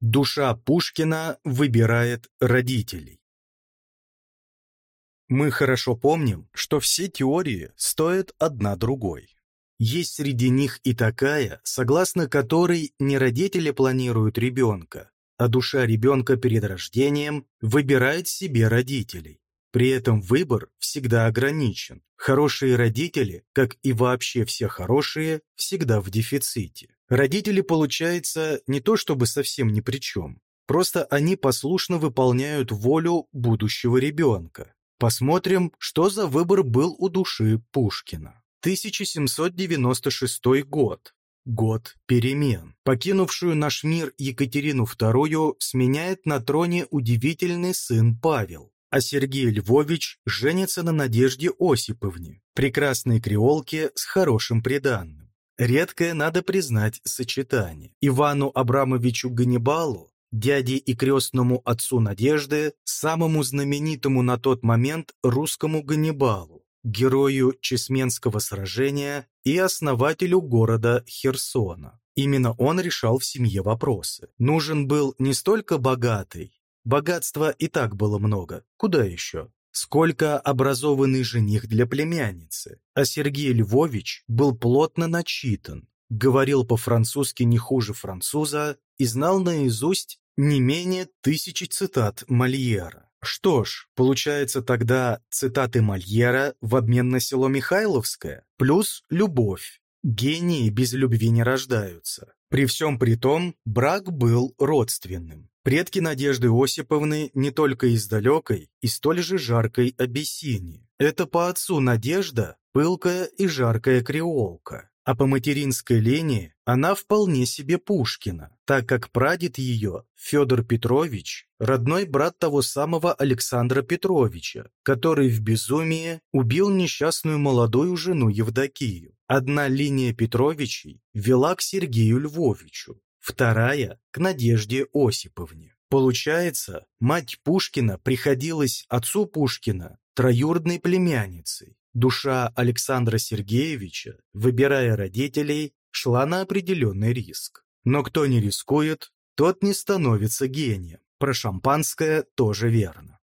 Душа Пушкина выбирает родителей. Мы хорошо помним, что все теории стоят одна другой. Есть среди них и такая, согласно которой не родители планируют ребенка, а душа ребенка перед рождением выбирает себе родителей. При этом выбор всегда ограничен. Хорошие родители, как и вообще все хорошие, всегда в дефиците. Родители, получается, не то чтобы совсем ни при чем. Просто они послушно выполняют волю будущего ребенка. Посмотрим, что за выбор был у души Пушкина. 1796 год. Год перемен. Покинувшую наш мир Екатерину II сменяет на троне удивительный сын Павел, а Сергей Львович женится на Надежде Осиповне, прекрасной креолке с хорошим приданным. Редкое, надо признать, сочетание. Ивану Абрамовичу Ганнибалу, дяде и крестному отцу Надежды, самому знаменитому на тот момент русскому Ганнибалу, герою Чесменского сражения и основателю города Херсона. Именно он решал в семье вопросы. Нужен был не столько богатый, богатства и так было много, куда еще? Сколько образованный жених для племянницы, а Сергей Львович был плотно начитан, говорил по-французски не хуже француза и знал наизусть не менее тысячи цитат Мольера. Что ж, получается тогда цитаты Мольера в обмен на село Михайловское, плюс любовь. Гении без любви не рождаются. При всем при том, брак был родственным. Предки Надежды Осиповны не только из далекой и столь же жаркой Абиссинии. Это по отцу Надежда, пылкая и жаркая креолка а по материнской линии она вполне себе Пушкина, так как прадед ее, Федор Петрович, родной брат того самого Александра Петровича, который в безумии убил несчастную молодую жену Евдокию. Одна линия Петровичей вела к Сергею Львовичу, вторая – к Надежде Осиповне. Получается, мать Пушкина приходилась отцу Пушкина троюродной племянницей, Душа Александра Сергеевича, выбирая родителей, шла на определенный риск. Но кто не рискует, тот не становится гением. Про шампанское тоже верно.